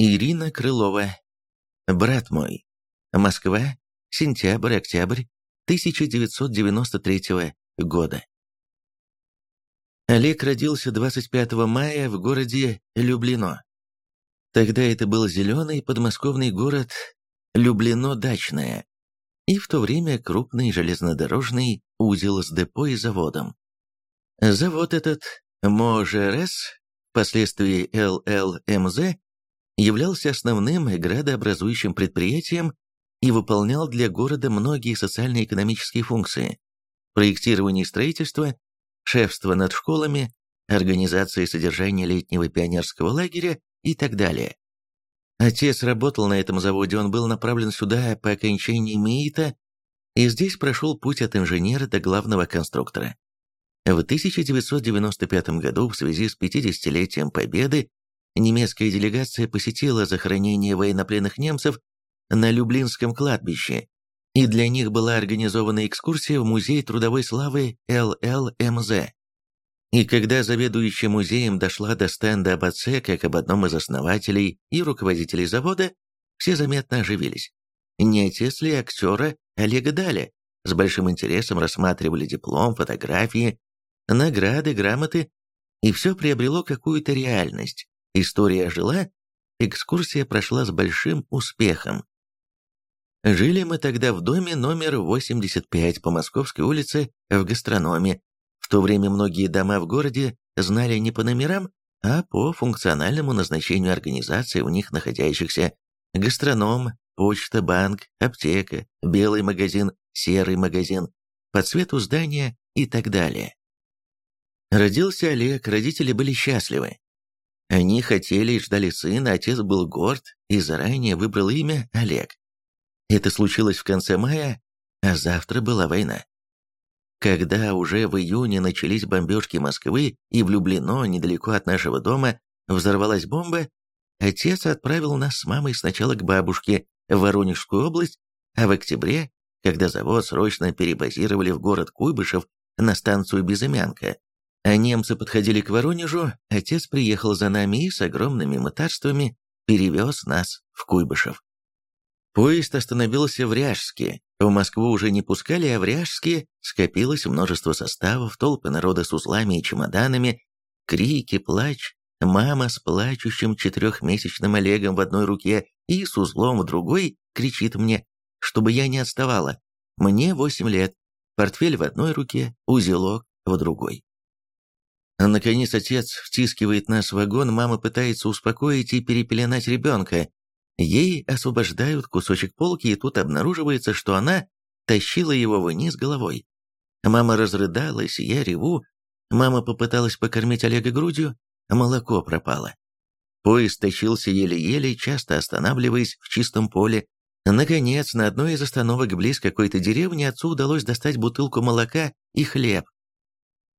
Ирина Крылова. Брат мой. Москва. Сентябрь-октябрь 1993 года. Олег родился 25 мая в городе Люблино. Тогда это был зеленый подмосковный город Люблино-Дачное, и в то время крупный железнодорожный узел с депо и заводом. Завод этот, МОЖРС, впоследствии ЛЛМЗ, являлся основным градообразующим предприятием и выполнял для города многие социально-экономические функции. Проектирование и строительство, шефство над школами, организация и содержание летнего пионерского лагеря и так далее. Отец работал на этом заводе, он был направлен сюда по окончании МИИТа и здесь прошел путь от инженера до главного конструктора. В 1995 году в связи с 50-летием Победы немецкая делегация посетила захоронение военнопленных немцев на Люблинском кладбище, и для них была организована экскурсия в Музей трудовой славы ЛЛМЗ. И когда заведующая музеем дошла до стенда об отце, как об одном из основателей и руководителей завода, все заметно оживились. Не отец ли актера Олега Даля? С большим интересом рассматривали диплом, фотографии, награды, грамоты, и все приобрело какую-то реальность. История жила, экскурсия прошла с большим успехом. Жили мы тогда в доме номер 85 по Московской улице в гастрономе. В то время многие дома в городе знали не по номерам, а по функциональному назначению организации в них находящихся гастроном, почта, банк, аптека, белый магазин, серый магазин, по цвету здания и так далее. Родился Олег, родители были счастливы. Они хотели и ждали сына, отец был горд и заранее выбрал имя Олег. Это случилось в конце мая, а завтра была война. Когда уже в июне начались бомбежки Москвы и в Люблино, недалеко от нашего дома, взорвалась бомба, отец отправил нас с мамой сначала к бабушке в Воронежскую область, а в октябре, когда завод срочно перебазировали в город Куйбышев на станцию Безымянка, а немцы подходили к Воронежу, отец приехал за нами и с огромными мытарствами перевез нас в Куйбышев. Поезд остановился в Ряжске. В Москву уже не пускали, а в Ряжске скопилось множество составов, толпы народа с узлами и чемоданами, крики, плач, мама с плачущим четырехмесячным Олегом в одной руке и с узлом в другой кричит мне, чтобы я не отставала. Мне восемь лет, портфель в одной руке, узелок в другой. Наконец отец втискивает нас в вагон, мама пытается успокоить и перепеленать ребенка, Ей освобождают кусочек полки, и тут обнаруживается, что она тащила его вниз головой. Мама разрыдалась, я реву. Мама попыталась покормить Олега грудью, а молоко пропало. Поезд тащился еле-еле, часто останавливаясь в чистом поле. Наконец, на одной из остановок близ какой-то деревни отцу удалось достать бутылку молока и хлеб.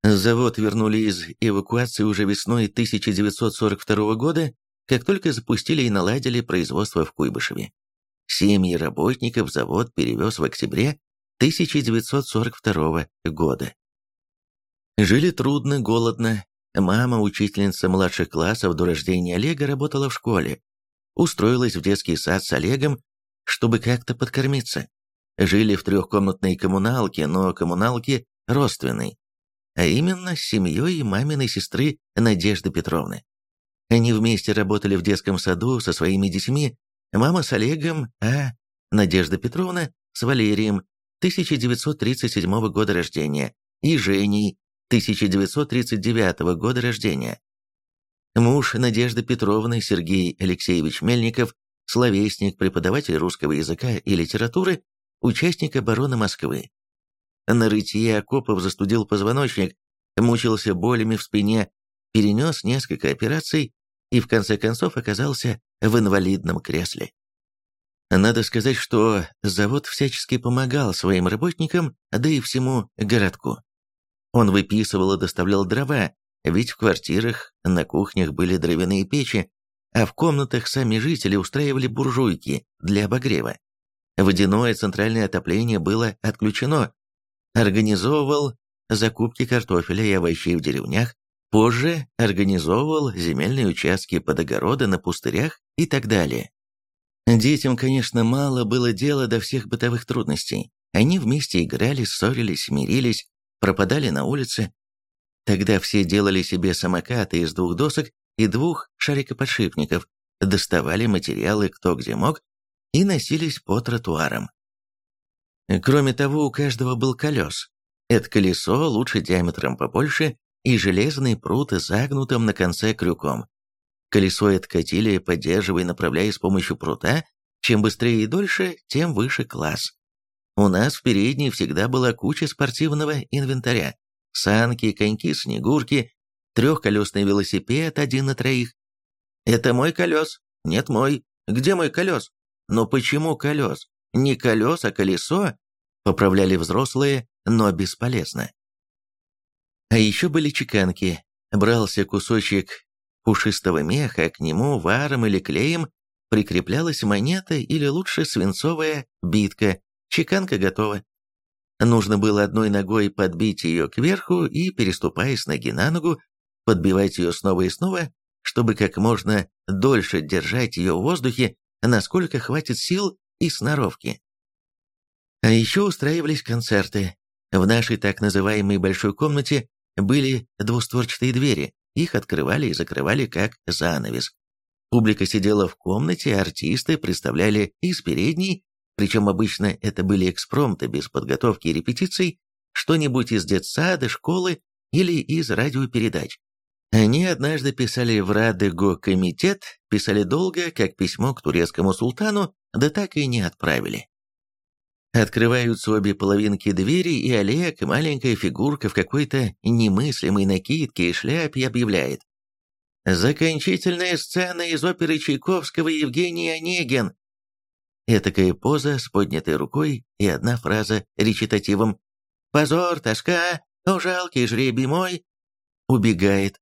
Завод вернули из эвакуации уже весной 1942 года, как только запустили и наладили производство в Куйбышеве. Семьи работников завод перевез в октябре 1942 года. Жили трудно, голодно. Мама, учительница младших классов до рождения Олега, работала в школе. Устроилась в детский сад с Олегом, чтобы как-то подкормиться. Жили в трехкомнатной коммуналке, но коммуналке родственной, а именно с семьей маминой сестры Надежды Петровны. Они вместе работали в детском саду со своими детьми, мама с Олегом, а Надежда Петровна с Валерием, 1937 года рождения, и Женей, 1939 года рождения. Муж Надежды Петровны Сергей Алексеевич Мельников, словесник, преподаватель русского языка и литературы, участник обороны Москвы. На рытье окопов застудил позвоночник, мучился болями в спине, перенес несколько операций, и в конце концов оказался в инвалидном кресле. Надо сказать, что завод всячески помогал своим работникам, да и всему городку. Он выписывал и доставлял дрова, ведь в квартирах, на кухнях были дровяные печи, а в комнатах сами жители устраивали буржуйки для обогрева. Водяное центральное отопление было отключено. Организовывал закупки картофеля и овощей в деревнях, Позже организовывал земельные участки под огороды на пустырях и так далее. Детям, конечно, мало было дела до всех бытовых трудностей. Они вместе играли, ссорились, мирились, пропадали на улице. Тогда все делали себе самокаты из двух досок и двух шарикоподшипников, доставали материалы кто где мог и носились по тротуарам. Кроме того, у каждого был колес. Это колесо, лучше диаметром побольше, и железный прут загнутым на конце крюком. Колесо это катили, поддерживая и направляя с помощью прута. Чем быстрее и дольше, тем выше класс. У нас в передней всегда была куча спортивного инвентаря. Санки, коньки, снегурки, трехколесный велосипед, один на троих. «Это мой колес». «Нет, мой». «Где мой колес?» «Но почему колес? Не колес, а колесо?» Поправляли взрослые, но бесполезно. А еще были чеканки. Брался кусочек пушистого меха, к нему варом или клеем прикреплялась монета или лучше свинцовая битка, чеканка готова. Нужно было одной ногой подбить ее кверху и, переступая с ноги на ногу, подбивать ее снова и снова, чтобы как можно дольше держать ее в воздухе, насколько хватит сил и сноровки. А еще устраивались концерты. В нашей так называемой большой комнате были двустворчатые двери, их открывали и закрывали как занавес. Публика сидела в комнате, артисты представляли из передней, причем обычно это были экспромты без подготовки и репетиций, что-нибудь из детсада, школы или из радиопередач. Они однажды писали в Радего комитет, писали долго, как письмо к турецкому султану, да так и не отправили. Открываются обе половинки двери, и Олег, маленькая фигурка в какой-то немыслимой накидке и шляпе, объявляет. «Закончительная сцена из оперы Чайковского Евгений Онегин». Этакая поза с поднятой рукой и одна фраза речитативом «Позор, тоска, о жалкий жребий мой!» убегает.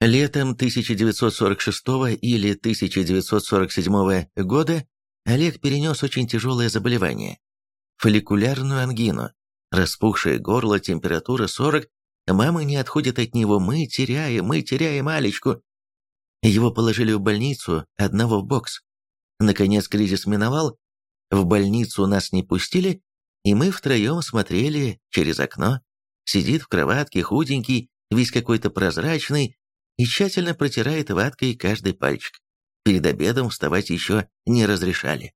Летом 1946 или 1947 года Олег перенес очень тяжелое заболевание – фолликулярную ангину. Распухшее горло, температура 40, мама не отходит от него, мы теряем, мы теряем Алечку. Его положили в больницу, одного в бокс. Наконец кризис миновал, в больницу нас не пустили, и мы втроем смотрели через окно. Сидит в кроватке худенький, весь какой-то прозрачный, и тщательно протирает ваткой каждый пальчик. Перед обедом вставать еще не разрешали.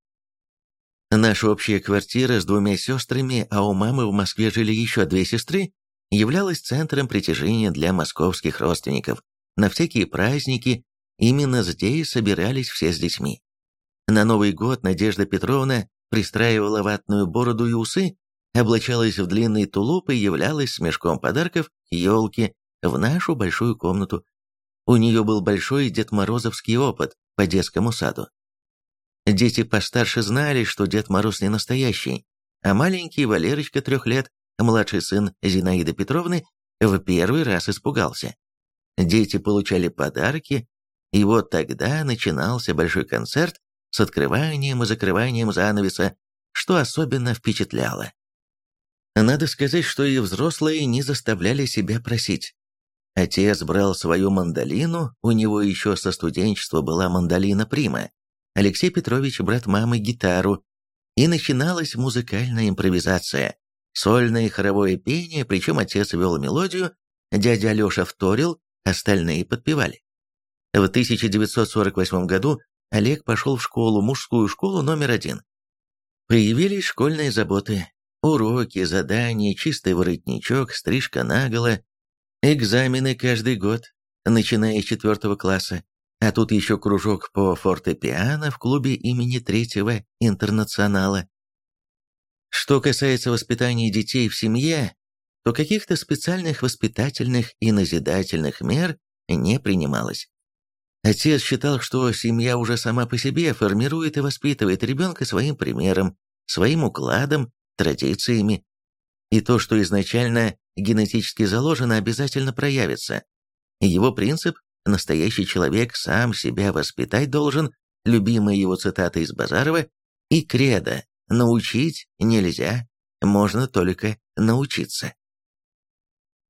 Наша общая квартира с двумя сестрами, а у мамы в Москве жили еще две сестры, являлась центром притяжения для московских родственников. На всякие праздники именно здесь собирались все с детьми. На Новый год Надежда Петровна пристраивала ватную бороду и усы, облачалась в длинный тулуп и являлась с мешком подарков, елки, в нашу большую комнату. У нее был большой Дед Морозовский опыт, по детскому саду. Дети постарше знали, что Дед Мороз не настоящий, а маленький Валерочка трех лет, младший сын Зинаиды Петровны, в первый раз испугался. Дети получали подарки, и вот тогда начинался большой концерт с открыванием и закрыванием занавеса, что особенно впечатляло. Надо сказать, что и взрослые не заставляли себя просить. Отец брал свою мандолину, у него еще со студенчества была мандолина Прима, Алексей Петрович, брат мамы, гитару, и начиналась музыкальная импровизация, сольное хоровое пение, причем отец вел мелодию, дядя Алеша вторил, остальные подпевали. В 1948 году Олег пошел в школу, мужскую школу номер один. Появились школьные заботы, уроки, задания, чистый воротничок, стрижка наголо, Экзамены каждый год, начиная с четвертого класса, а тут еще кружок по фортепиано в клубе имени Третьего Интернационала. Что касается воспитания детей в семье, то каких-то специальных воспитательных и назидательных мер не принималось. Отец считал, что семья уже сама по себе формирует и воспитывает ребенка своим примером, своим укладом, традициями. И то, что изначально генетически заложено, обязательно проявится. Его принцип «настоящий человек сам себя воспитать должен», любимая его цитата из Базарова, и кредо «научить нельзя, можно только научиться».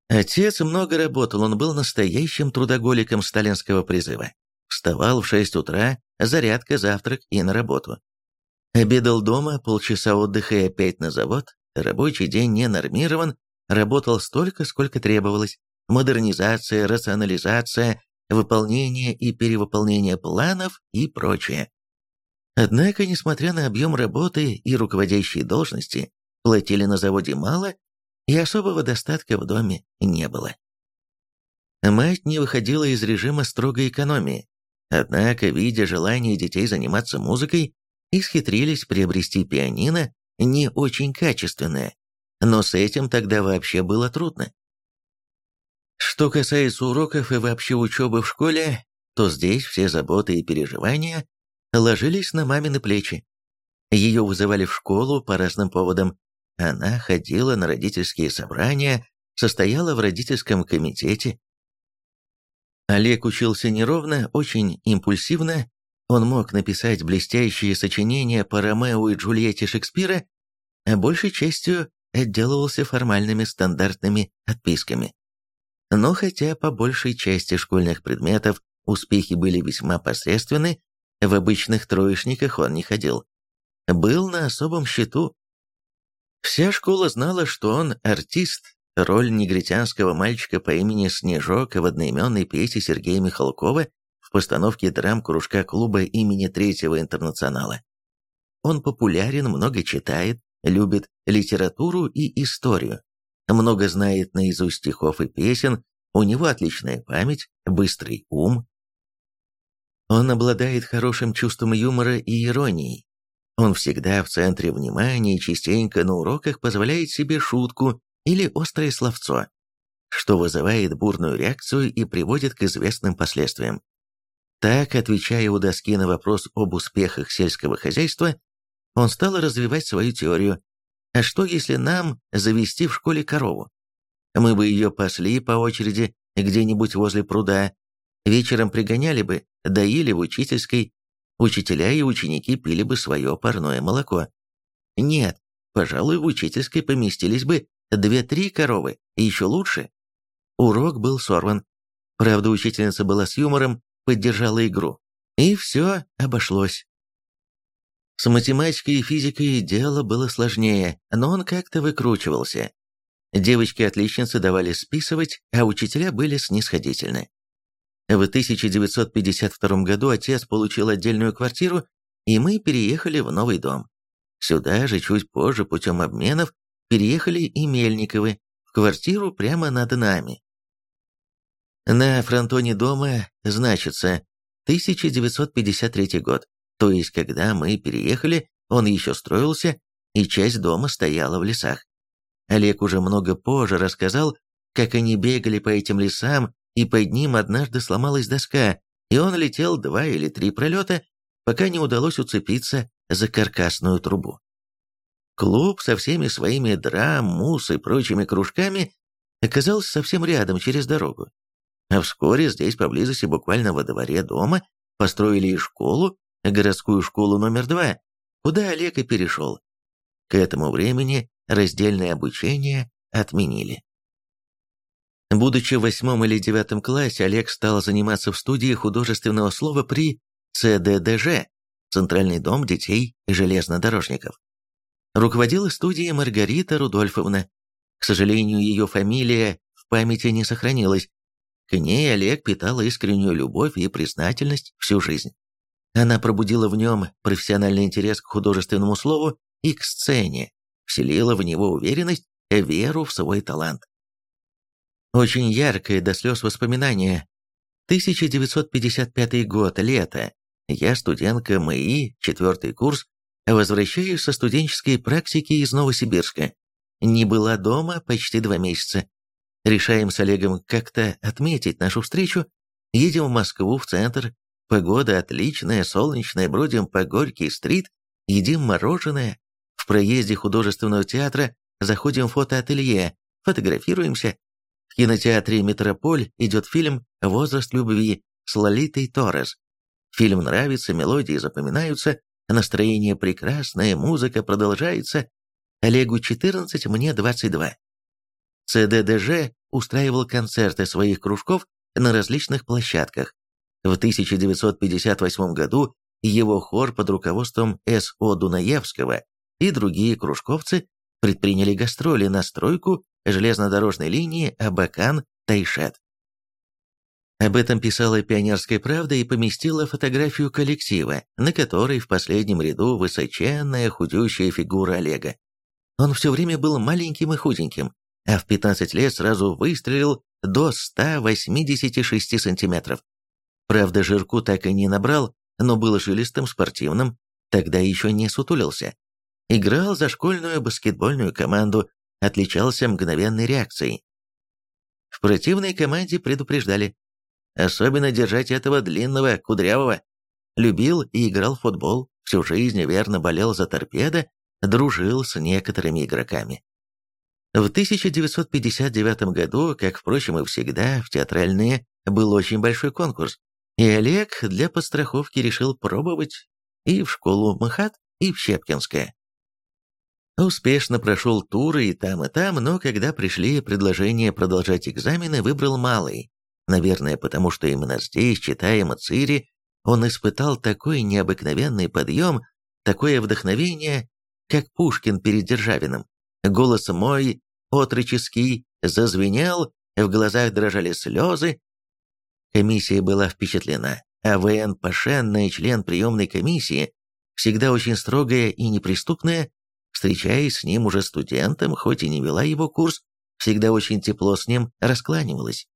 Отец много работал, он был настоящим трудоголиком сталинского призыва. Вставал в 6 утра, зарядка, завтрак и на работу. Обедал дома, полчаса отдыха и опять на завод. Рабочий день не нормирован, работал столько, сколько требовалось. Модернизация, рационализация, выполнение и перевыполнение планов и прочее. Однако, несмотря на объем работы и руководящие должности, платили на заводе мало, и особого достатка в доме не было. Мать не выходила из режима строгой экономии, однако, видя желание детей заниматься музыкой, исхитрились приобрести пианино не очень качественное, но с этим тогда вообще было трудно. Что касается уроков и вообще учебы в школе, то здесь все заботы и переживания ложились на мамины плечи. Ее вызывали в школу по разным поводам. Она ходила на родительские собрания, состояла в родительском комитете. Олег учился неровно, очень импульсивно. Он мог написать блестящие сочинения по Ромео и Джульетте Шекспира, а большей частью отделывался формальными стандартными отписками. Но хотя по большей части школьных предметов успехи были весьма посредственны, в обычных троечниках он не ходил. Был на особом счету. Вся школа знала, что он артист. Роль негритянского мальчика по имени Снежок в одноименной пьесе Сергея Михалкова в постановке драм кружка клуба имени Третьего Интернационала. Он популярен, много читает, любит литературу и историю, много знает наизусть стихов и песен, у него отличная память, быстрый ум, он обладает хорошим чувством юмора и иронии. Он всегда в центре внимания и частенько на уроках позволяет себе шутку или острое словцо, что вызывает бурную реакцию и приводит к известным последствиям. Так, отвечая у доски на вопрос об успехах сельского хозяйства, он стал развивать свою теорию. А что, если нам завести в школе корову? Мы бы ее пасли по очереди где-нибудь возле пруда, вечером пригоняли бы, доили в учительской, учителя и ученики пили бы свое парное молоко. Нет, пожалуй, в учительской поместились бы две-три коровы, еще лучше. Урок был сорван. Правда, учительница была с юмором, поддержала игру. И все обошлось. С математикой и физикой дело было сложнее, но он как-то выкручивался. Девочки-отличницы давали списывать, а учителя были снисходительны. В 1952 году отец получил отдельную квартиру, и мы переехали в новый дом. Сюда же чуть позже путем обменов переехали и Мельниковы, в квартиру прямо над нами. На фронтоне дома значится 1953 год, то есть когда мы переехали, он еще строился, и часть дома стояла в лесах. Олег уже много позже рассказал, как они бегали по этим лесам и под ним однажды сломалась доска, и он летел два или три пролета, пока не удалось уцепиться за каркасную трубу. Клуб со всеми своими драм, мус и прочими кружками оказался совсем рядом, через дорогу. А вскоре здесь, поблизости, буквально во дворе дома, построили и школу, городскую школу номер два, куда Олег и перешел. К этому времени раздельное обучение отменили. Будучи в восьмом или девятом классе, Олег стал заниматься в студии художественного слова при ЦДДЖ, Центральный дом детей железнодорожников. Руководила студией Маргарита Рудольфовна. К сожалению, ее фамилия в памяти не сохранилась. К ней Олег питал искреннюю любовь и признательность всю жизнь. Она пробудила в нем профессиональный интерес к художественному слову и к сцене, вселила в него уверенность, веру в свой талант. Очень яркое до слез воспоминание. 1955 год, лето. Я студентка МИИ, четвертый курс, возвращаюсь со студенческой практики из Новосибирска. Не была дома почти два месяца. Решаем с Олегом как-то отметить нашу встречу. Едем в Москву, в центр. Погода отличная, солнечная, бродим по Горький-стрит, едим мороженое. В проезде художественного театра заходим в фотоателье, фотографируемся, в кинотеатре «Метрополь» идет фильм «Возраст любви» с Лолитой Торрес. Фильм нравится, мелодии запоминаются, настроение прекрасное, музыка продолжается. Олегу 14, мне 22. ЦДДЖ устраивал концерты своих кружков на различных площадках. В 1958 году его хор под руководством С.О. Дунаевского и другие кружковцы предприняли гастроли на стройку железнодорожной линии Абакан-Тайшет. Об этом писала «Пионерская правда» и поместила фотографию коллектива, на которой в последнем ряду высоченная худющая фигура Олега. Он все время был маленьким и худеньким, а в 15 лет сразу выстрелил до 186 сантиметров. Правда, жирку так и не набрал, но был жилистым, спортивным, тогда еще не сутулился. Играл за школьную баскетбольную команду, отличался мгновенной реакцией. В противной команде предупреждали, Особенно держать этого длинного, кудрявого. Любил и играл в футбол, всю жизнь верно болел за торпедо, дружил с некоторыми игроками. В 1959 году, как, впрочем, и всегда, в театральные был очень большой конкурс, и Олег для подстраховки решил пробовать и в школу МХАТ, и в Щепкинское. Успешно прошел туры и там, и там, но когда пришли предложения продолжать экзамены, выбрал малый, Наверное, потому что именно здесь, читая Мацири, он испытал такой необыкновенный подъем, такое вдохновение, как Пушкин перед Державиным. Голос мой, отроческий, зазвенел, в глазах дрожали слезы. Комиссия была впечатлена, а В.Н. Пашенный, член приемной комиссии, всегда очень строгая и неприступная, встречаясь с ним уже студентом, хоть и не вела его курс, всегда очень тепло с ним раскланивалась.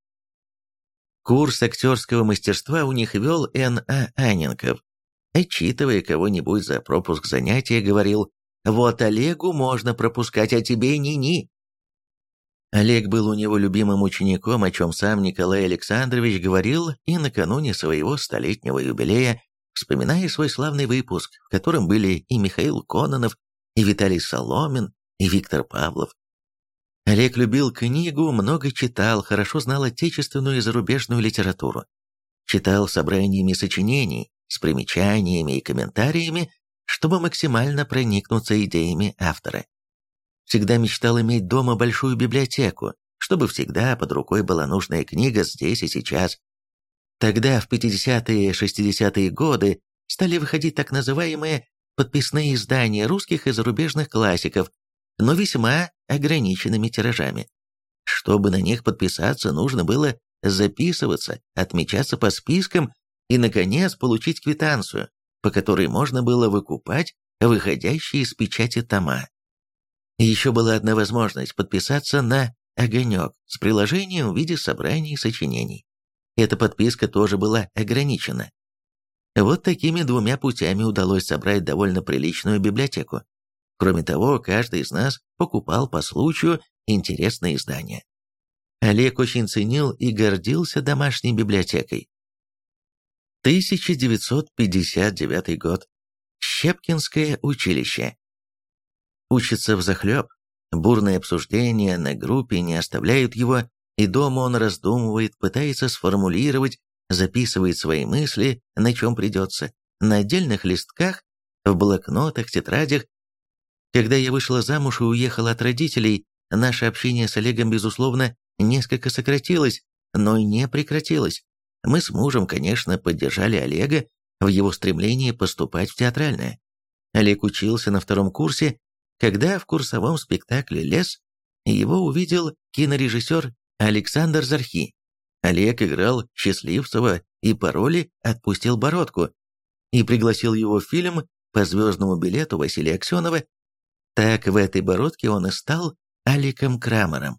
Курс актерского мастерства у них вел Н.А. Аненков. Отчитывая кого-нибудь за пропуск занятия, говорил «Вот Олегу можно пропускать, а тебе ни-ни». Олег был у него любимым учеником, о чем сам Николай Александрович говорил и накануне своего столетнего юбилея, вспоминая свой славный выпуск, в котором были и Михаил Кононов, и Виталий Соломин, и Виктор Павлов. Олег любил книгу, много читал, хорошо знал отечественную и зарубежную литературу. Читал собраниями сочинений, с примечаниями и комментариями, чтобы максимально проникнуться идеями автора. Всегда мечтал иметь дома большую библиотеку, чтобы всегда под рукой была нужная книга здесь и сейчас. Тогда, в 50-е и 60-е годы, стали выходить так называемые подписные издания русских и зарубежных классиков, но весьма ограниченными тиражами. Чтобы на них подписаться, нужно было записываться, отмечаться по спискам и, наконец, получить квитанцию, по которой можно было выкупать выходящие из печати тома. Еще была одна возможность подписаться на «Огонек» с приложением в виде собраний сочинений. Эта подписка тоже была ограничена. Вот такими двумя путями удалось собрать довольно приличную библиотеку. Кроме того, каждый из нас покупал по случаю интересные издания. Олег очень ценил и гордился домашней библиотекой. 1959 год. Щепкинское училище. Учится взахлеб. Бурные обсуждения на группе не оставляют его, и дома он раздумывает, пытается сформулировать, записывает свои мысли, на чем придется, на отдельных листках, в блокнотах, тетрадях, когда я вышла замуж и уехала от родителей, наше общение с Олегом, безусловно, несколько сократилось, но не прекратилось. Мы с мужем, конечно, поддержали Олега в его стремлении поступать в театральное. Олег учился на втором курсе, когда в курсовом спектакле «Лес» его увидел кинорежиссер Александр Зархи. Олег играл Счастливцева и по роли отпустил Бородку и пригласил его в фильм по звездному билету Василия Аксенова так в этой бородке он и стал Аликом Крамером.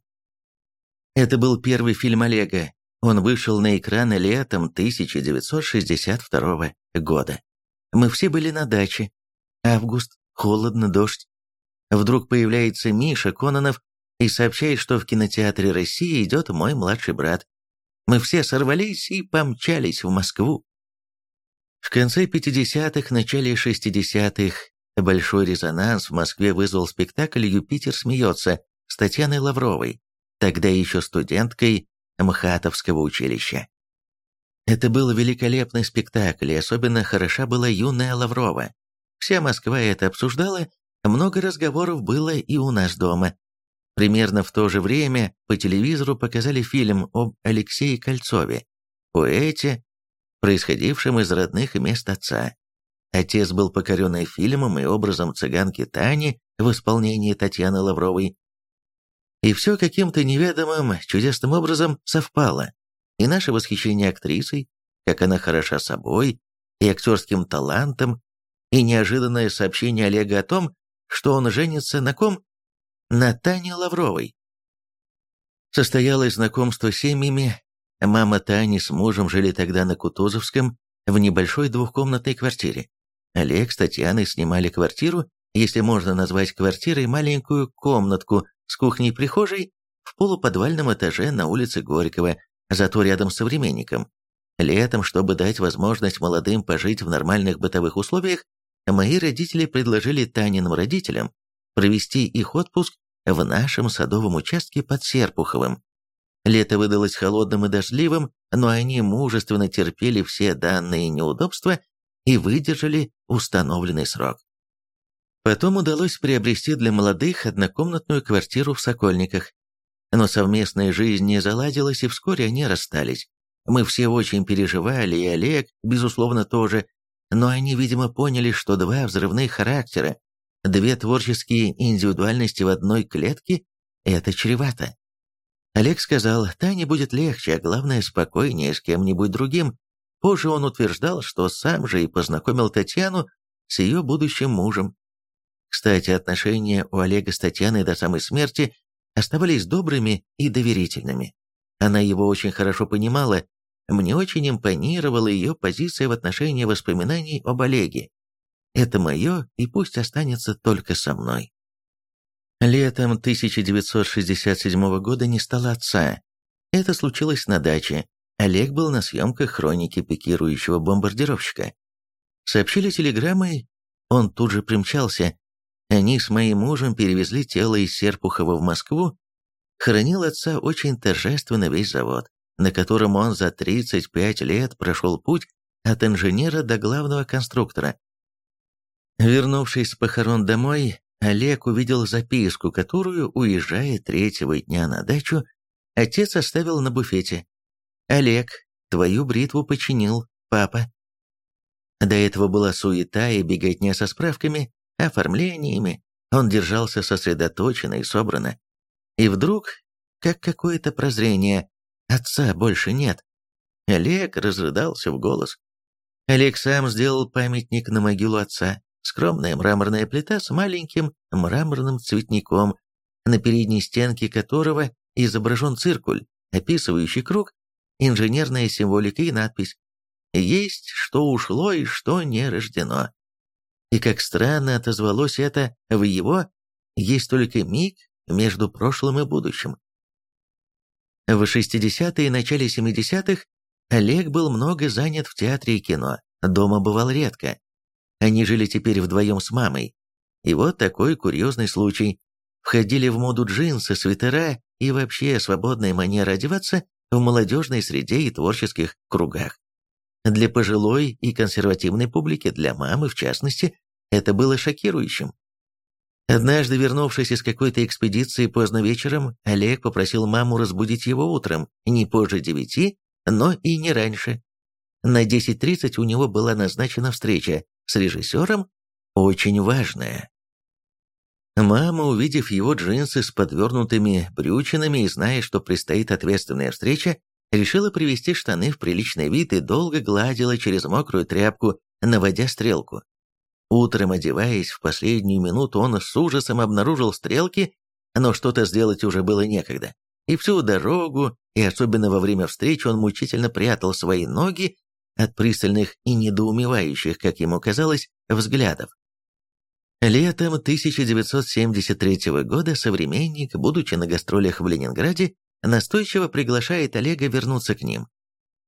Это был первый фильм Олега. Он вышел на экраны летом 1962 года. Мы все были на даче. Август, холодно, дождь. Вдруг появляется Миша Кононов и сообщает, что в кинотеатре России идет мой младший брат. Мы все сорвались и помчались в Москву. В конце 50-х, начале 60-х Большой резонанс в Москве вызвал спектакль «Юпитер смеется» с Татьяной Лавровой, тогда еще студенткой МХАТовского училища. Это был великолепный спектакль, и особенно хороша была юная Лаврова. Вся Москва это обсуждала, много разговоров было и у нас дома. Примерно в то же время по телевизору показали фильм об Алексее Кольцове, поэте, происходившем из родных мест отца. Отец был покоренный фильмом и образом цыганки Тани в исполнении Татьяны Лавровой. И все каким-то неведомым, чудесным образом совпало. И наше восхищение актрисой, как она хороша собой, и актерским талантом, и неожиданное сообщение Олега о том, что он женится на ком? На Тане Лавровой. Состоялось знакомство с семьями. Мама Тани с мужем жили тогда на Кутузовском, в небольшой двухкомнатной квартире. Олег с Татьяной снимали квартиру, если можно назвать квартирой маленькую комнатку с кухней-прихожей в полуподвальном этаже на улице Горького, зато рядом с современником. Летом, чтобы дать возможность молодым пожить в нормальных бытовых условиях, мои родители предложили Таниным родителям провести их отпуск в нашем садовом участке под Серпуховым. Лето выдалось холодным и дождливым, но они мужественно терпели все данные неудобства и выдержали установленный срок. Потом удалось приобрести для молодых однокомнатную квартиру в Сокольниках. Но совместная жизнь не заладилась, и вскоре они расстались. Мы все очень переживали, и Олег, безусловно, тоже, но они, видимо, поняли, что два взрывных характера, две творческие индивидуальности в одной клетке – это чревато. Олег сказал, Тане будет легче, а главное, спокойнее с кем-нибудь другим. Позже он утверждал, что сам же и познакомил Татьяну с ее будущим мужем. Кстати, отношения у Олега с Татьяной до самой смерти оставались добрыми и доверительными. Она его очень хорошо понимала мне очень импонировала ее позиция в отношении воспоминаний об Олеге. Это мое, и пусть останется только со мной. Летом 1967 года не стало отца. Это случилось на даче. Олег был на съемках хроники пикирующего бомбардировщика. Сообщили телеграммой, он тут же примчался. Они с моим мужем перевезли тело из Серпухова в Москву. Хоронил отца очень торжественно весь завод на котором он за 35 лет прошел путь от инженера до главного конструктора. Вернувшись с похорон домой, Олег увидел записку, которую, уезжая третьего дня на дачу, отец оставил на буфете. «Олег, твою бритву починил, папа». До этого была суета и беготня со справками, оформлениями. Он держался сосредоточенно и собрано. И вдруг, как какое-то прозрение, Отца больше нет. Олег разрыдался в голос. Олег сам сделал памятник на могилу отца. Скромная мраморная плита с маленьким мраморным цветником, на передней стенке которого изображен циркуль, описывающий круг, инженерная символика и надпись «Есть, что ушло и что не рождено». И как странно отозвалось это в его «Есть только миг между прошлым и будущим». В 60-е и начале 70-х Олег был много занят в театре и кино, дома бывал редко. Они жили теперь вдвоем с мамой. И вот такой курьезный случай. Входили в моду джинсы, свитера и вообще свободная манера одеваться в молодежной среде и творческих кругах. Для пожилой и консервативной публики, для мамы в частности, это было шокирующим. Однажды, вернувшись из какой-то экспедиции поздно вечером, Олег попросил маму разбудить его утром, не позже девяти, но и не раньше. На 10.30 у него была назначена встреча с режиссером, очень важная. Мама, увидев его джинсы с подвернутыми брючинами и зная, что предстоит ответственная встреча, решила привести штаны в приличный вид и долго гладила через мокрую тряпку, наводя стрелку. Утром, одеваясь, в последнюю минуту он с ужасом обнаружил стрелки, но что-то сделать уже было некогда. И всю дорогу, и особенно во время встречи, он мучительно прятал свои ноги от пристальных и недоумевающих, как ему казалось, взглядов. Летом 1973 года современник, будучи на гастролях в Ленинграде, настойчиво приглашает Олега вернуться к ним.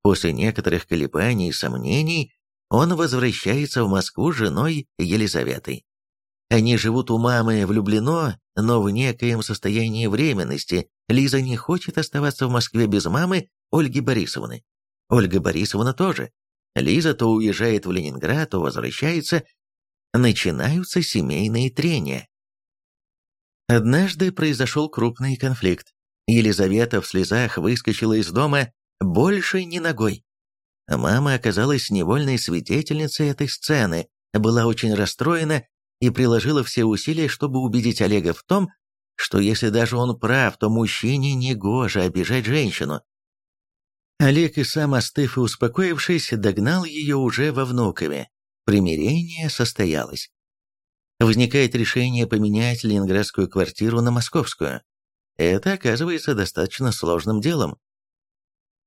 После некоторых колебаний и сомнений он возвращается в Москву с женой Елизаветой. Они живут у мамы влюблено, но в некоем состоянии временности. Лиза не хочет оставаться в Москве без мамы Ольги Борисовны. Ольга Борисовна тоже. Лиза то уезжает в Ленинград, то возвращается. Начинаются семейные трения. Однажды произошел крупный конфликт. Елизавета в слезах выскочила из дома больше ни ногой. Мама оказалась невольной свидетельницей этой сцены, была очень расстроена и приложила все усилия, чтобы убедить Олега в том, что если даже он прав, то мужчине не гоже обижать женщину. Олег и сам, остыв и успокоившись, догнал ее уже во Внукове. Примирение состоялось. Возникает решение поменять ленинградскую квартиру на московскую. Это оказывается достаточно сложным делом.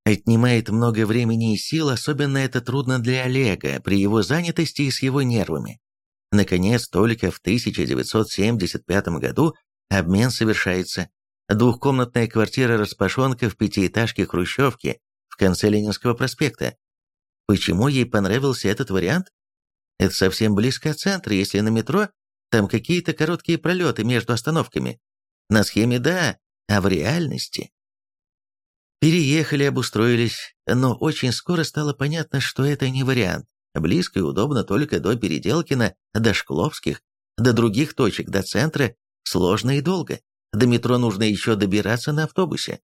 Отнимает много времени и сил, особенно это трудно для Олега при его занятости и с его нервами. Наконец, только в 1975 году обмен совершается. Двухкомнатная квартира-распашонка в пятиэтажке Хрущевки в конце Ленинского проспекта. Почему ей понравился этот вариант? Это совсем близко от центра, если на метро, там какие-то короткие пролеты между остановками. На схеме да, а в реальности Переехали, обустроились, но очень скоро стало понятно, что это не вариант. Близко и удобно только до Переделкина, до Шкловских, до других точек, до центра, сложно и долго. До метро нужно еще добираться на автобусе.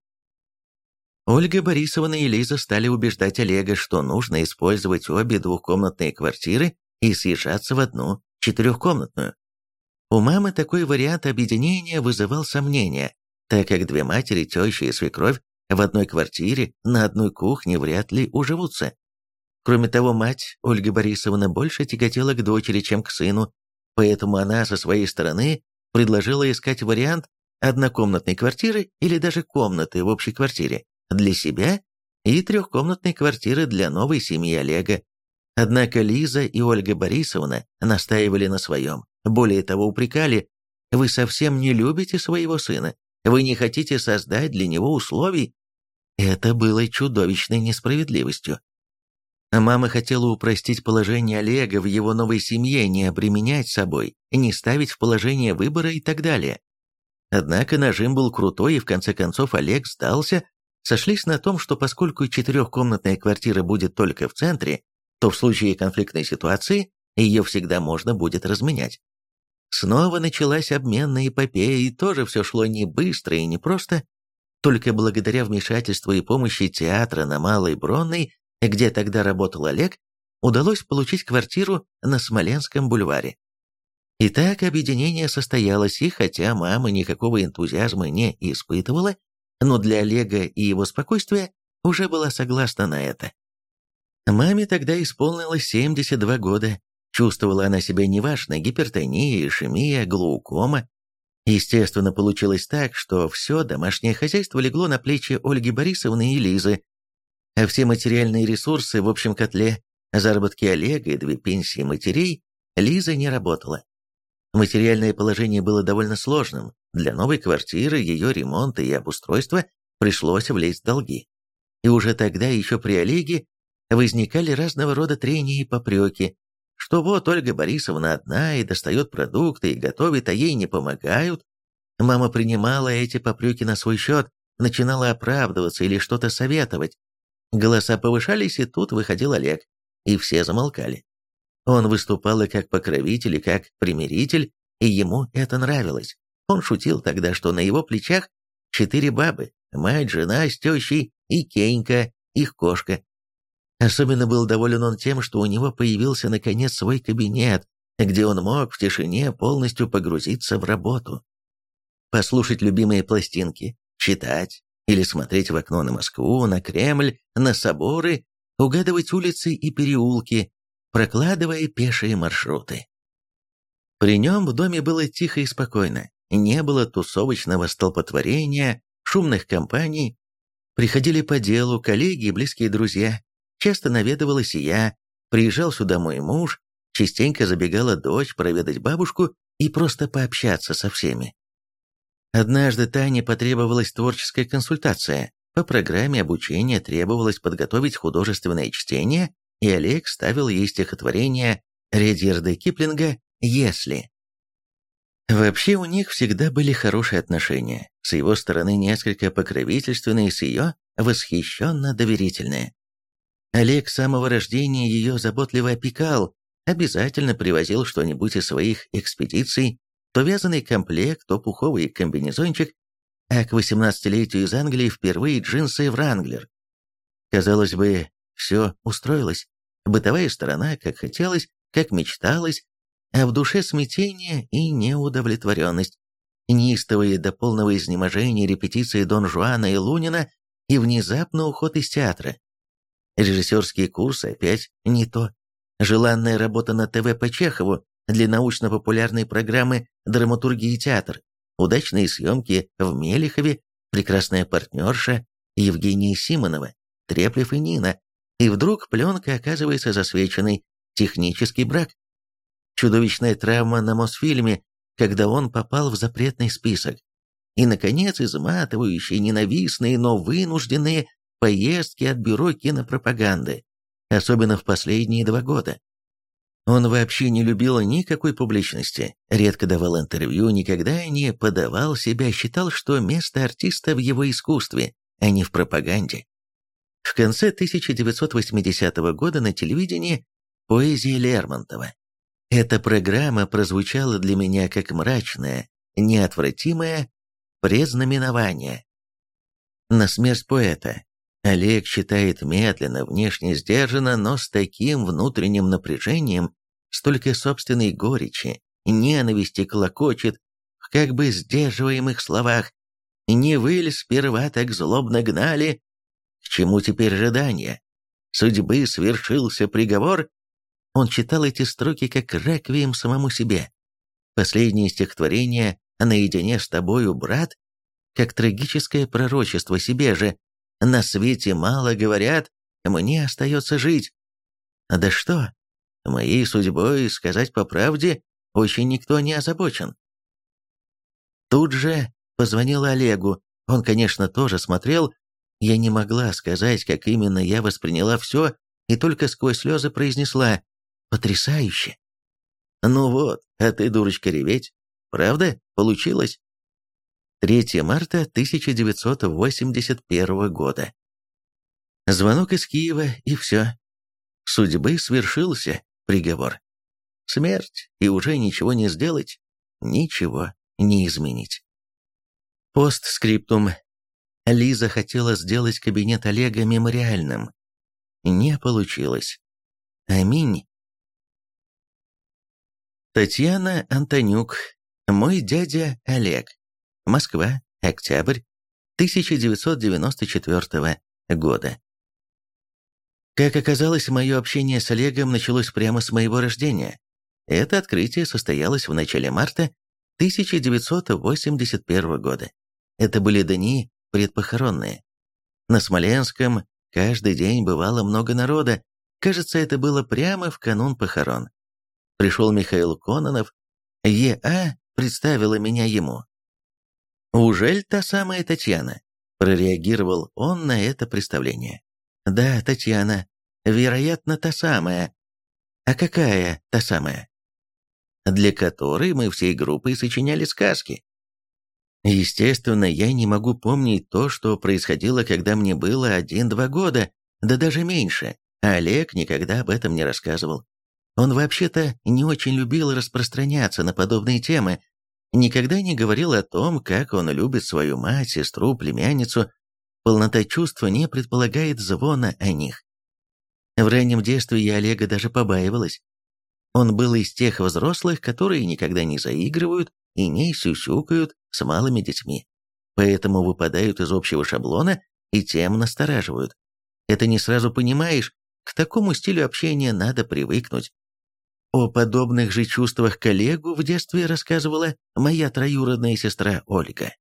Ольга Борисовна и Лиза стали убеждать Олега, что нужно использовать обе двухкомнатные квартиры и съезжаться в одну, четырехкомнатную. У мамы такой вариант объединения вызывал сомнения, так как две матери, теща и свекровь в одной квартире, на одной кухне вряд ли уживутся. Кроме того, мать, Ольга Борисовна, больше тяготела к дочери, чем к сыну, поэтому она со своей стороны предложила искать вариант однокомнатной квартиры или даже комнаты в общей квартире для себя и трехкомнатной квартиры для новой семьи Олега. Однако Лиза и Ольга Борисовна настаивали на своем. Более того, упрекали, вы совсем не любите своего сына, вы не хотите создать для него условий, это было чудовищной несправедливостью. Мама хотела упростить положение Олега в его новой семье, не обременять собой, не ставить в положение выбора и так далее. Однако нажим был крутой, и в конце концов Олег сдался, сошлись на том, что поскольку четырехкомнатная квартира будет только в центре, то в случае конфликтной ситуации ее всегда можно будет разменять. Снова началась обменная эпопея, и тоже все шло не быстро и не просто, только благодаря вмешательству и помощи театра на Малой Бронной, где тогда работал Олег, удалось получить квартиру на Смоленском бульваре. Итак, объединение состоялось, и хотя мама никакого энтузиазма не испытывала, но для Олега и его спокойствия уже была согласна на это. Маме тогда исполнилось 72 года. Чувствовала она себя неважно, гипертония, ишемия, глаукома, Естественно, получилось так, что все домашнее хозяйство легло на плечи Ольги Борисовны и Лизы, а все материальные ресурсы в общем котле, заработки Олега и две пенсии матерей, Лиза не работала. Материальное положение было довольно сложным. Для новой квартиры, ее ремонта и обустройства пришлось влезть в долги. И уже тогда, еще при Олеге, возникали разного рода трения и попреки, что вот Ольга Борисовна одна и достает продукты и готовит, а ей не помогают. Мама принимала эти попреки на свой счет, начинала оправдываться или что-то советовать. Голоса повышались, и тут выходил Олег, и все замолкали. Он выступал и как покровитель, и как примиритель, и ему это нравилось. Он шутил тогда, что на его плечах четыре бабы, мать, жена с тещей и Кенька, их кошка. Особенно был доволен он тем, что у него появился наконец свой кабинет, где он мог в тишине полностью погрузиться в работу. Послушать любимые пластинки, читать или смотреть в окно на Москву, на Кремль, на соборы, угадывать улицы и переулки, прокладывая пешие маршруты. При нем в доме было тихо и спокойно, не было тусовочного столпотворения, шумных компаний, приходили по делу коллеги и близкие друзья, Часто наведывалась и я, приезжал сюда мой муж, частенько забегала дочь проведать бабушку и просто пообщаться со всеми. Однажды Тане потребовалась творческая консультация. По программе обучения требовалось подготовить художественное чтение, и Олег ставил ей стихотворение Редьерда Киплинга «Если». Вообще у них всегда были хорошие отношения, с его стороны несколько покровительственные, с ее восхищенно доверительные. Олег с самого рождения ее заботливо опекал, обязательно привозил что-нибудь из своих экспедиций, то вязаный комплект, то пуховый комбинезончик, а к 18-летию из Англии впервые джинсы Вранглер. Казалось бы, все устроилось. Бытовая сторона, как хотелось, как мечталось, а в душе смятение и неудовлетворенность. Неистовые до полного изнеможения репетиции Дон Жуана и Лунина и внезапно уход из театра. Режиссерские курсы опять не то. Желанная работа на ТВ по Чехову для научно-популярной программы «Драматургия и театр», удачные съемки в Мелихове, прекрасная партнерша Евгения Симонова, Треплев и Нина, и вдруг пленка оказывается засвеченной, технический брак. Чудовищная травма на Мосфильме, когда он попал в запретный список. И, наконец, изматывающие, ненавистные, но вынужденные поездки от бюро кинопропаганды, особенно в последние два года. Он вообще не любил никакой публичности, редко давал интервью, никогда не подавал себя, считал, что место артиста в его искусстве, а не в пропаганде. В конце 1980 года на телевидении «Поэзия Лермонтова». Эта программа прозвучала для меня как мрачное, неотвратимое предзнаменование. На смерть поэта Олег читает медленно, внешне сдержанно, но с таким внутренним напряжением, столько собственной горечи, ненависти клокочет в как бы сдерживаемых словах. «Не вы ли сперва так злобно гнали? К чему теперь ожидания? Судьбы свершился приговор?» Он читал эти строки как реквием самому себе. Последнее стихотворение «Наедине с тобою, брат» как трагическое пророчество себе же, на свете мало говорят, мне остается жить. Да что, моей судьбой, сказать по правде, очень никто не озабочен. Тут же позвонила Олегу, он, конечно, тоже смотрел, я не могла сказать, как именно я восприняла все, и только сквозь слезы произнесла «Потрясающе!» «Ну вот, а ты, дурочка, реветь. Правда? Получилось?» 3 марта 1981 года. Звонок из Киева, и все. Судьбы свершился приговор. Смерть, и уже ничего не сделать, ничего не изменить. Постскриптум. Лиза хотела сделать кабинет Олега мемориальным. Не получилось. Аминь. Татьяна Антонюк. Мой дядя Олег. Москва, октябрь 1994 года. Как оказалось, мое общение с Олегом началось прямо с моего рождения. Это открытие состоялось в начале марта 1981 года. Это были дни предпохоронные. На Смоленском каждый день бывало много народа. Кажется, это было прямо в канун похорон. Пришел Михаил Кононов. ЕА представила меня ему. «Ужель та самая Татьяна?» – прореагировал он на это представление. «Да, Татьяна. Вероятно, та самая. А какая та самая?» «Для которой мы всей группой сочиняли сказки». Естественно, я не могу помнить то, что происходило, когда мне было один-два года, да даже меньше, Олег никогда об этом не рассказывал. Он вообще-то не очень любил распространяться на подобные темы, никогда не говорил о том, как он любит свою мать, сестру, племянницу. Полнота чувства не предполагает звона о них. В раннем детстве я Олега даже побаивалась. Он был из тех взрослых, которые никогда не заигрывают и не сюсюкают с малыми детьми, поэтому выпадают из общего шаблона и тем настораживают. Это не сразу понимаешь, к такому стилю общения надо привыкнуть. О подобных же чувствах коллегу в детстве рассказывала моя троюродная сестра Ольга.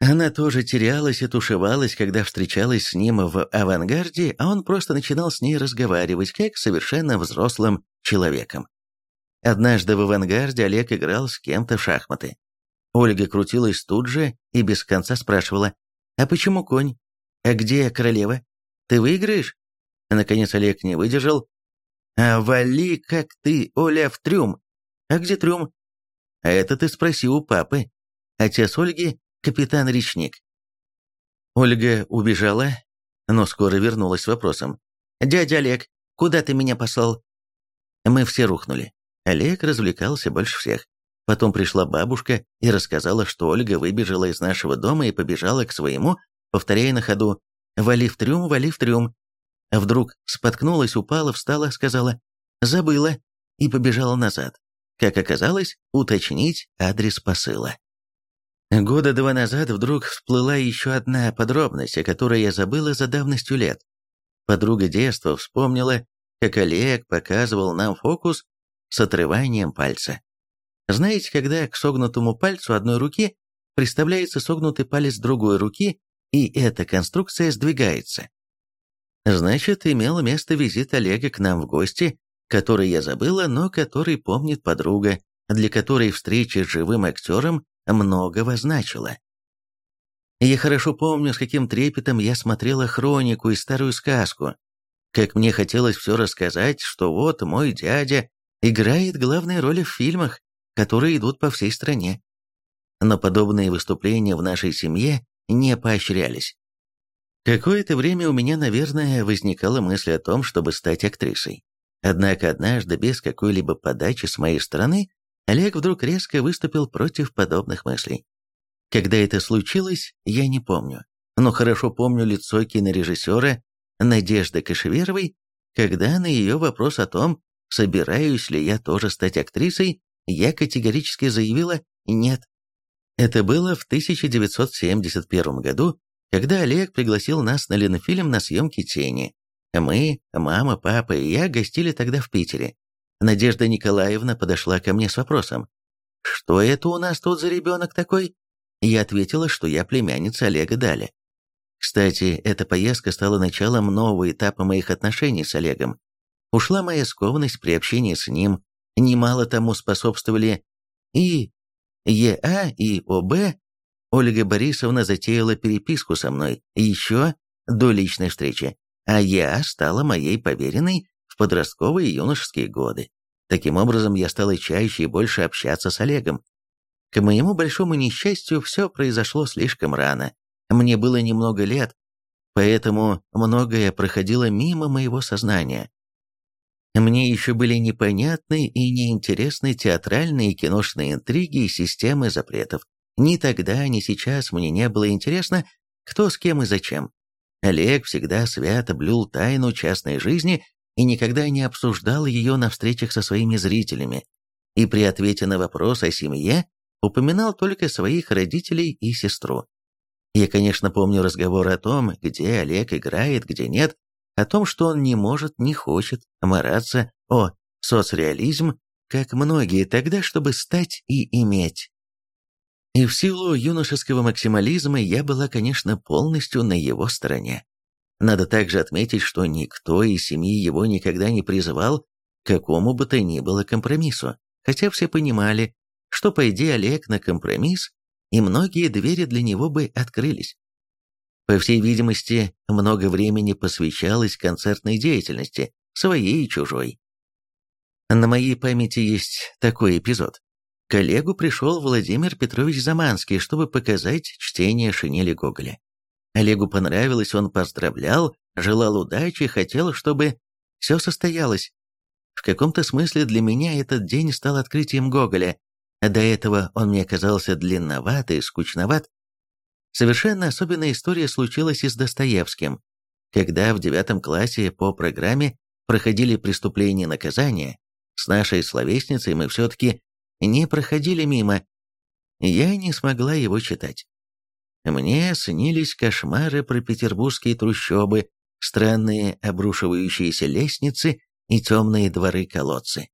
Она тоже терялась и тушевалась, когда встречалась с ним в авангарде, а он просто начинал с ней разговаривать, как совершенно взрослым человеком. Однажды в авангарде Олег играл с кем-то в шахматы. Ольга крутилась тут же и без конца спрашивала, «А почему конь? А где королева? Ты выиграешь?» Наконец Олег не выдержал а вали, как ты, Оля, в трюм. А где трюм? А это ты спроси у папы. Отец Ольги — капитан-речник. Ольга убежала, но скоро вернулась с вопросом. «Дядя Олег, куда ты меня послал?» Мы все рухнули. Олег развлекался больше всех. Потом пришла бабушка и рассказала, что Ольга выбежала из нашего дома и побежала к своему, повторяя на ходу «Вали в трюм, вали в трюм». Вдруг споткнулась, упала, встала, сказала «Забыла» и побежала назад. Как оказалось, уточнить адрес посыла. Года два назад вдруг всплыла еще одна подробность, о которой я забыла за давностью лет. Подруга детства вспомнила, как Олег показывал нам фокус с отрыванием пальца. Знаете, когда к согнутому пальцу одной руки приставляется согнутый палец другой руки, и эта конструкция сдвигается? Значит, имел место визит Олега к нам в гости, который я забыла, но который помнит подруга, для которой встреча с живым актером многого значила. Я хорошо помню, с каким трепетом я смотрела хронику и старую сказку, как мне хотелось все рассказать, что вот мой дядя играет главные роли в фильмах, которые идут по всей стране. Но подобные выступления в нашей семье не поощрялись. Какое-то время у меня, наверное, возникала мысль о том, чтобы стать актрисой. Однако однажды, без какой-либо подачи с моей стороны, Олег вдруг резко выступил против подобных мыслей. Когда это случилось, я не помню, но хорошо помню лицо кинорежиссера Надежды Кашеверовой, когда на ее вопрос о том, собираюсь ли я тоже стать актрисой, я категорически заявила «нет». Это было в 1971 году, когда Олег пригласил нас на ленофильм на съемки «Тени». Мы, мама, папа и я гостили тогда в Питере. Надежда Николаевна подошла ко мне с вопросом. «Что это у нас тут за ребенок такой?» Я ответила, что я племянница Олега Дали. Кстати, эта поездка стала началом нового этапа моих отношений с Олегом. Ушла моя скованность при общении с ним, Немало тому способствовали и ЕА, и ОБ. Ольга Борисовна затеяла переписку со мной еще до личной встречи, а ЕА стала моей поверенной в подростковые и юношеские годы. Таким образом, я стала чаще и больше общаться с Олегом. К моему большому несчастью, все произошло слишком рано. Мне было немного лет, поэтому многое проходило мимо моего сознания. Мне еще были непонятны и неинтересны театральные и киношные интриги и системы запретов. Ни тогда, ни сейчас мне не было интересно, кто с кем и зачем. Олег всегда свято блюл тайну частной жизни и никогда не обсуждал ее на встречах со своими зрителями. И при ответе на вопрос о семье упоминал только своих родителей и сестру. Я, конечно, помню разговор о том, где Олег играет, где нет, о том, что он не может, не хочет мараться о соцреализм, как многие тогда, чтобы стать и иметь. И в силу юношеского максимализма я была, конечно, полностью на его стороне. Надо также отметить, что никто из семьи его никогда не призывал к какому бы то ни было компромиссу, хотя все понимали, что, пойди Олег на компромисс, и многие двери для него бы открылись. По всей видимости, много времени посвящалось концертной деятельности, своей и чужой. На моей памяти есть такой эпизод. Коллегу пришел Владимир Петрович Заманский, чтобы показать чтение шинели Гоголя. Олегу понравилось, он поздравлял, желал удачи, хотел, чтобы все состоялось. В каком-то смысле для меня этот день стал открытием Гоголя. До этого он мне казался длинноват и скучноват, Совершенно особенная история случилась и с Достоевским, когда в девятом классе по программе проходили преступления и наказания, с нашей словесницей мы все-таки не проходили мимо. Я не смогла его читать. Мне снились кошмары про петербургские трущобы, странные обрушивающиеся лестницы и темные дворы-колодцы.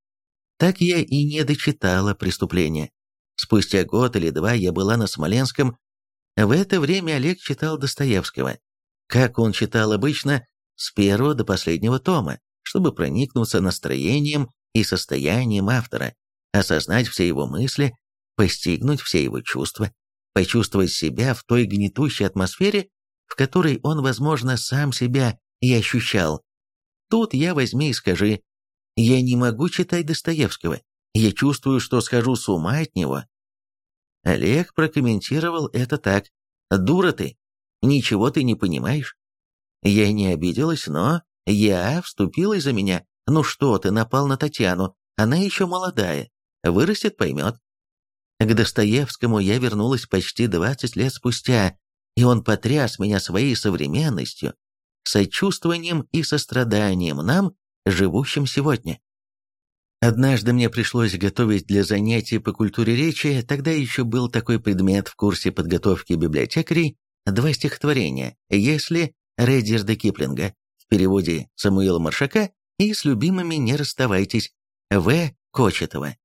Так я и не дочитала преступления. Спустя год или два я была на Смоленском в это время Олег читал Достоевского, как он читал обычно, с первого до последнего тома, чтобы проникнуться настроением и состоянием автора, осознать все его мысли, постигнуть все его чувства, почувствовать себя в той гнетущей атмосфере, в которой он, возможно, сам себя и ощущал. Тут я возьми и скажи, я не могу читать Достоевского, я чувствую, что схожу с ума от него, Олег прокомментировал это так. «Дура ты! Ничего ты не понимаешь!» Я не обиделась, но я вступила из-за меня. «Ну что ты, напал на Татьяну, она еще молодая, вырастет, поймет». К Достоевскому я вернулась почти 20 лет спустя, и он потряс меня своей современностью, сочувствованием и состраданием нам, живущим сегодня. Однажды мне пришлось готовить для занятий по культуре речи, тогда еще был такой предмет в курсе подготовки библиотекарей, два стихотворения «Если» Реддерда Киплинга в переводе Самуила Маршака и «С любимыми не расставайтесь» В. Кочетова.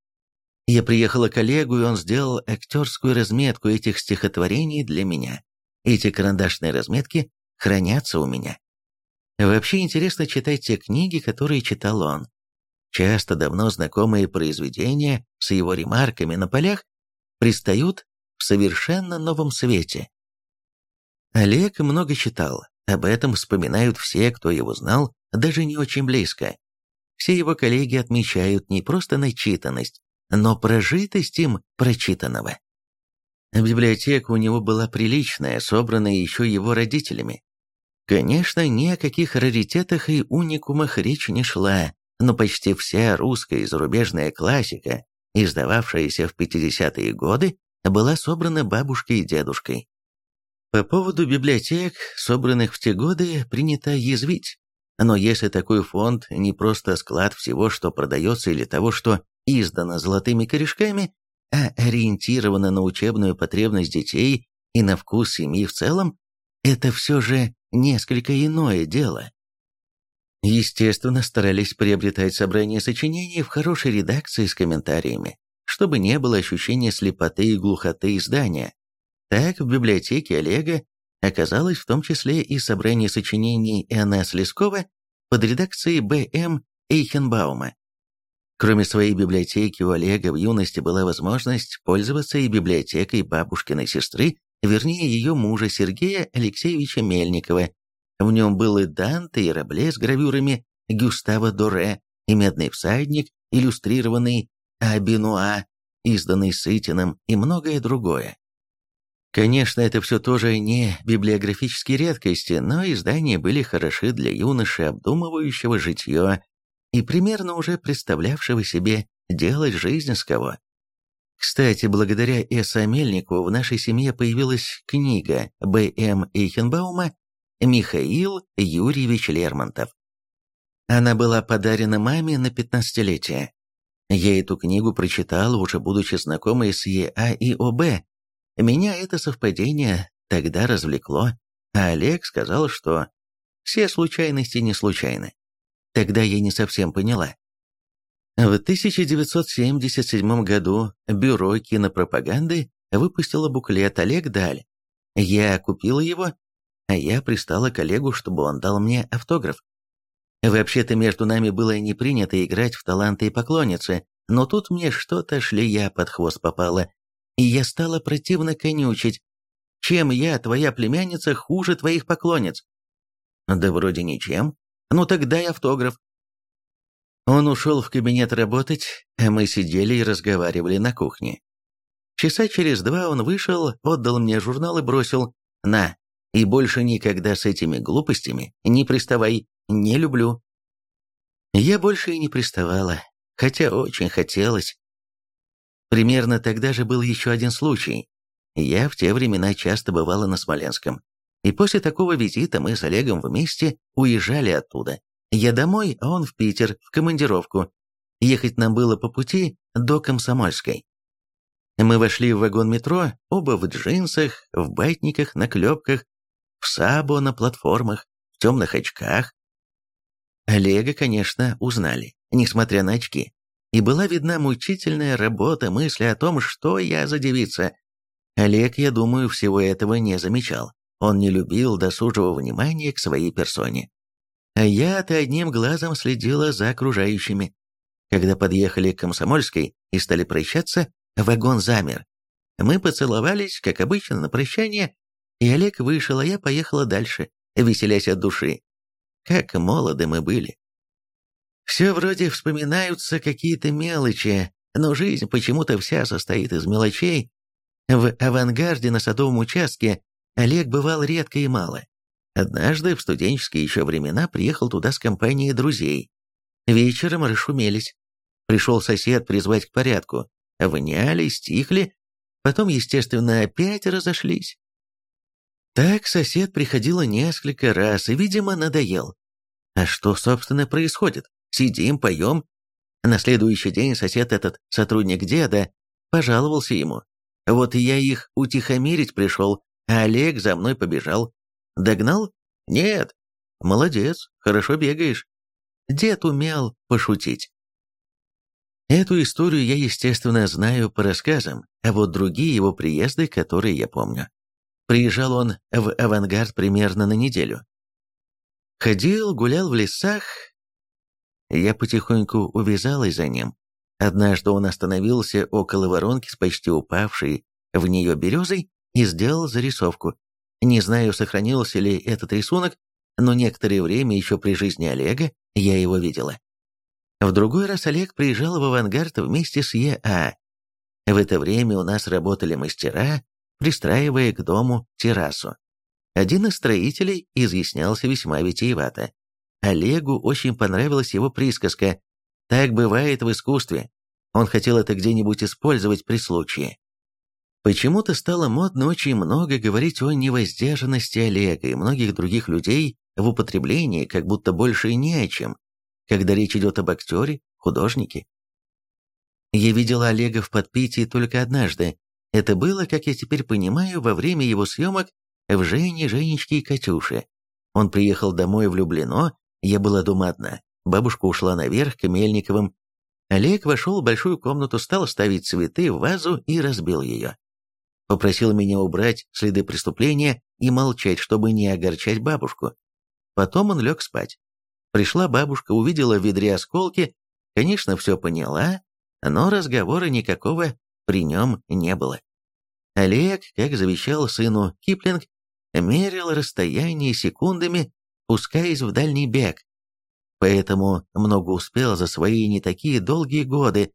Я приехала к Олегу, и он сделал актерскую разметку этих стихотворений для меня. Эти карандашные разметки хранятся у меня. Вообще интересно читать те книги, которые читал он. Часто давно знакомые произведения с его ремарками на полях пристают в совершенно новом свете. Олег много читал, об этом вспоминают все, кто его знал, даже не очень близко. Все его коллеги отмечают не просто начитанность, но прожитость им прочитанного. Библиотека у него была приличная, собранная еще его родителями. Конечно, ни о каких раритетах и уникумах речь не шла, но почти вся русская и зарубежная классика, издававшаяся в 50-е годы, была собрана бабушкой и дедушкой. По поводу библиотек, собранных в те годы, принято язвить. Но если такой фонд не просто склад всего, что продается или того, что издано золотыми корешками, а ориентировано на учебную потребность детей и на вкус семьи в целом, это все же несколько иное дело. Естественно, старались приобретать собрание сочинений в хорошей редакции с комментариями, чтобы не было ощущения слепоты и глухоты издания. Так, в библиотеке Олега оказалось в том числе и собрание сочинений Н.С. Лескова под редакцией Б.М. Эйхенбаума. Кроме своей библиотеки, у Олега в юности была возможность пользоваться и библиотекой бабушкиной сестры, вернее ее мужа Сергея Алексеевича Мельникова, в нем был и Данте, и Рабле с гравюрами Гюстава Доре, и Медный всадник, иллюстрированный А. Бенуа, изданный Сытиным, и многое другое. Конечно, это все тоже не библиографические редкости, но издания были хороши для юноши, обдумывающего житье и примерно уже представлявшего себе делать жизнь с кого. Кстати, благодаря С.А. Мельникову в нашей семье появилась книга Б.М. Эйхенбаума Михаил Юрьевич Лермонтов. Она была подарена маме на пятнадцатилетие. Я эту книгу прочитала, уже будучи знакомой с ЕА и ОБ. Меня это совпадение тогда развлекло, а Олег сказал, что все случайности не случайны. Тогда я не совсем поняла. В 1977 году Бюро кинопропаганды выпустило буклет «Олег Даль». Я купила его а я пристала коллегу, чтобы он дал мне автограф. Вообще-то между нами было не принято играть в таланты и поклонницы, но тут мне что-то шлея под хвост попало, и я стала противно конючить. Чем я, твоя племянница, хуже твоих поклонниц? Да вроде ничем. Ну так дай автограф. Он ушел в кабинет работать, а мы сидели и разговаривали на кухне. Часа через два он вышел, отдал мне журнал и бросил «На, и больше никогда с этими глупостями не приставай, не люблю. Я больше и не приставала, хотя очень хотелось. Примерно тогда же был еще один случай. Я в те времена часто бывала на Смоленском. И после такого визита мы с Олегом вместе уезжали оттуда. Я домой, а он в Питер, в командировку. Ехать нам было по пути до Комсомольской. Мы вошли в вагон метро, оба в джинсах, в батниках, на клепках, в сабо на платформах, в темных очках. Олега, конечно, узнали, несмотря на очки, и была видна мучительная работа мысли о том, что я за девица. Олег, я думаю, всего этого не замечал. Он не любил досужего внимания к своей персоне. А я-то одним глазом следила за окружающими. Когда подъехали к Комсомольской и стали прощаться, вагон замер. Мы поцеловались, как обычно, на прощание, и Олег вышел, а я поехала дальше, веселясь от души. Как молоды мы были. Все вроде вспоминаются какие-то мелочи, но жизнь почему-то вся состоит из мелочей. В авангарде на садовом участке Олег бывал редко и мало. Однажды в студенческие еще времена приехал туда с компанией друзей. Вечером расшумелись. Пришел сосед призвать к порядку. Вняли, стихли, Потом, естественно, опять разошлись. Так сосед приходила несколько раз и, видимо, надоел. А что, собственно, происходит? Сидим, поем. На следующий день сосед этот, сотрудник деда, пожаловался ему. Вот я их утихомирить пришел, Олег за мной побежал. Догнал? Нет. Молодец, хорошо бегаешь. Дед умел пошутить. Эту историю я, естественно, знаю по рассказам, а вот другие его приезды, которые я помню. Приезжал он в авангард примерно на неделю. Ходил, гулял в лесах. Я потихоньку увязалась за ним. Однажды он остановился около воронки с почти упавшей в нее березой и сделал зарисовку. Не знаю, сохранился ли этот рисунок, но некоторое время еще при жизни Олега я его видела. В другой раз Олег приезжал в авангард вместе с ЕА. В это время у нас работали мастера, пристраивая к дому террасу. Один из строителей изъяснялся весьма витиевато. Олегу очень понравилась его присказка «Так бывает в искусстве». Он хотел это где-нибудь использовать при случае. Почему-то стало модно очень много говорить о невоздержанности Олега и многих других людей в употреблении, как будто больше не о чем, когда речь идет об актере, художнике. Я видела Олега в подпитии только однажды. Это было, как я теперь понимаю, во время его съемок в «Жене, Женечке и Катюше». Он приехал домой влюблено, я была дома одна. Бабушка ушла наверх к Мельниковым. Олег вошел в большую комнату, стал ставить цветы в вазу и разбил ее. Попросил меня убрать следы преступления и молчать, чтобы не огорчать бабушку. Потом он лег спать. Пришла бабушка, увидела в ведре осколки, конечно, все поняла, но разговора никакого при нем не было. Олег, как завещал сыну Киплинг, мерил расстояние секундами, пускаясь в дальний бег. Поэтому много успел за свои не такие долгие годы,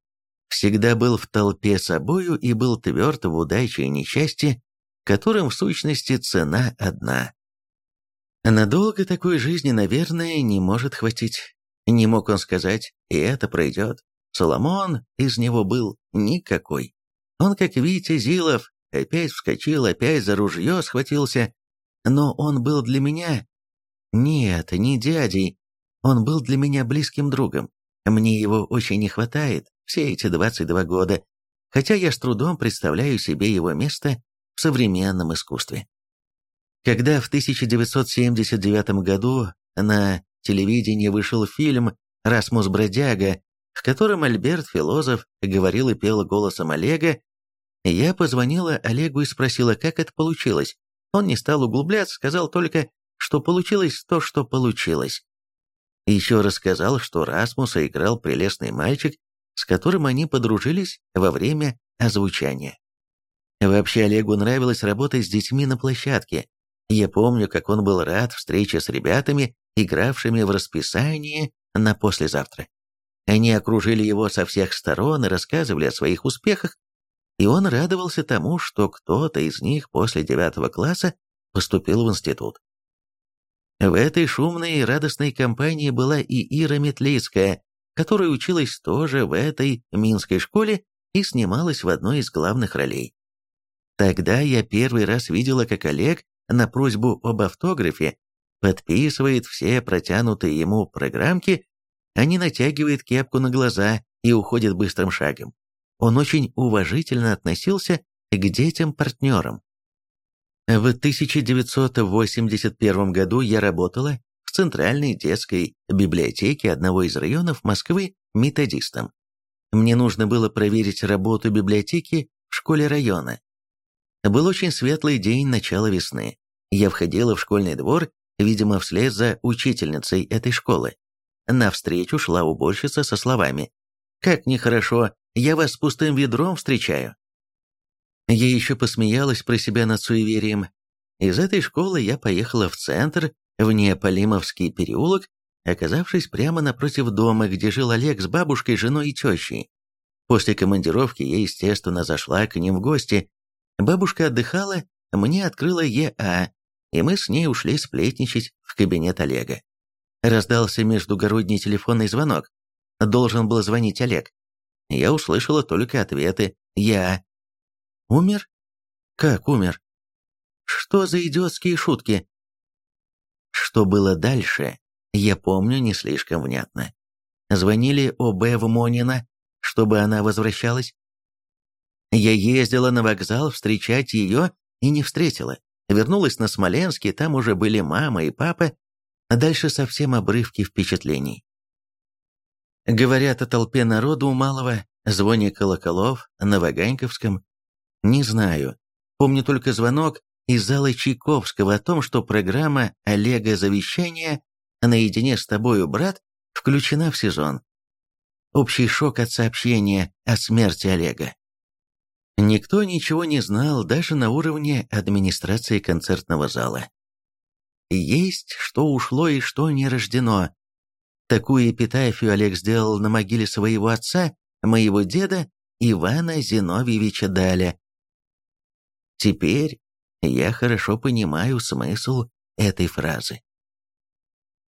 всегда был в толпе собою и был тверд в удаче и несчастье, которым в сущности цена одна. Надолго такой жизни, наверное, не может хватить. Не мог он сказать, и это пройдет. Соломон из него был никакой. Он, как Витя Зилов, опять вскочил, опять за ружье схватился. Но он был для меня... Нет, не дядей. Он был для меня близким другом. Мне его очень не хватает, все эти 22 года, хотя я с трудом представляю себе его место в современном искусстве. Когда в 1979 году на телевидении вышел фильм «Расмус Бродяга», в котором Альберт Филозоф говорил и пел голосом Олега, я позвонила Олегу и спросила, как это получилось. Он не стал углубляться, сказал только, что получилось то, что получилось. Еще рассказал, что Расмуса играл прелестный мальчик, с которым они подружились во время озвучания. Вообще Олегу нравилось работать с детьми на площадке, я помню, как он был рад встрече с ребятами, игравшими в расписании на послезавтра. Они окружили его со всех сторон и рассказывали о своих успехах, и он радовался тому, что кто-то из них после девятого класса поступил в институт. В этой шумной и радостной компании была и Ира Метлицкая, которая училась тоже в этой минской школе и снималась в одной из главных ролей. Тогда я первый раз видела, как Олег на просьбу об автографе подписывает все протянутые ему программки, а не натягивает кепку на глаза и уходит быстрым шагом. Он очень уважительно относился к детям-партнерам. В 1981 году я работала Центральной детской библиотеке одного из районов Москвы методистом. Мне нужно было проверить работу библиотеки в школе района. Был очень светлый день начала весны. Я входила в школьный двор, видимо, вслед за учительницей этой школы. Навстречу шла уборщица со словами «Как нехорошо, я вас с пустым ведром встречаю». Я еще посмеялась про себя над суеверием. Из этой школы я поехала в центр, в Неаполимовский переулок, оказавшись прямо напротив дома, где жил Олег с бабушкой, женой и тещей. После командировки я, естественно, зашла к ним в гости. Бабушка отдыхала, мне открыла ЕА, и мы с ней ушли сплетничать в кабинет Олега. Раздался междугородний телефонный звонок. Должен был звонить Олег. Я услышала только ответы «Я». Умер? Как умер? Что за идиотские шутки? Что было дальше, я помню не слишком внятно. Звонили ОБ в Монина, чтобы она возвращалась. Я ездила на вокзал встречать ее и не встретила. Вернулась на Смоленске, там уже были мама и папа, а дальше совсем обрывки впечатлений. Говорят о толпе народу у Малого, звоне колоколов на Ваганьковском. Не знаю. Помню только звонок из зала Чайковского о том, что программа Олега «Завещание» «Наедине с тобою, брат» включена в сезон. Общий шок от сообщения о смерти Олега. Никто ничего не знал даже на уровне администрации концертного зала. Есть, что ушло и что не рождено. Такую эпитафию Олег сделал на могиле своего отца, моего деда, Ивана Зиновьевича Даля. Теперь я хорошо понимаю смысл этой фразы.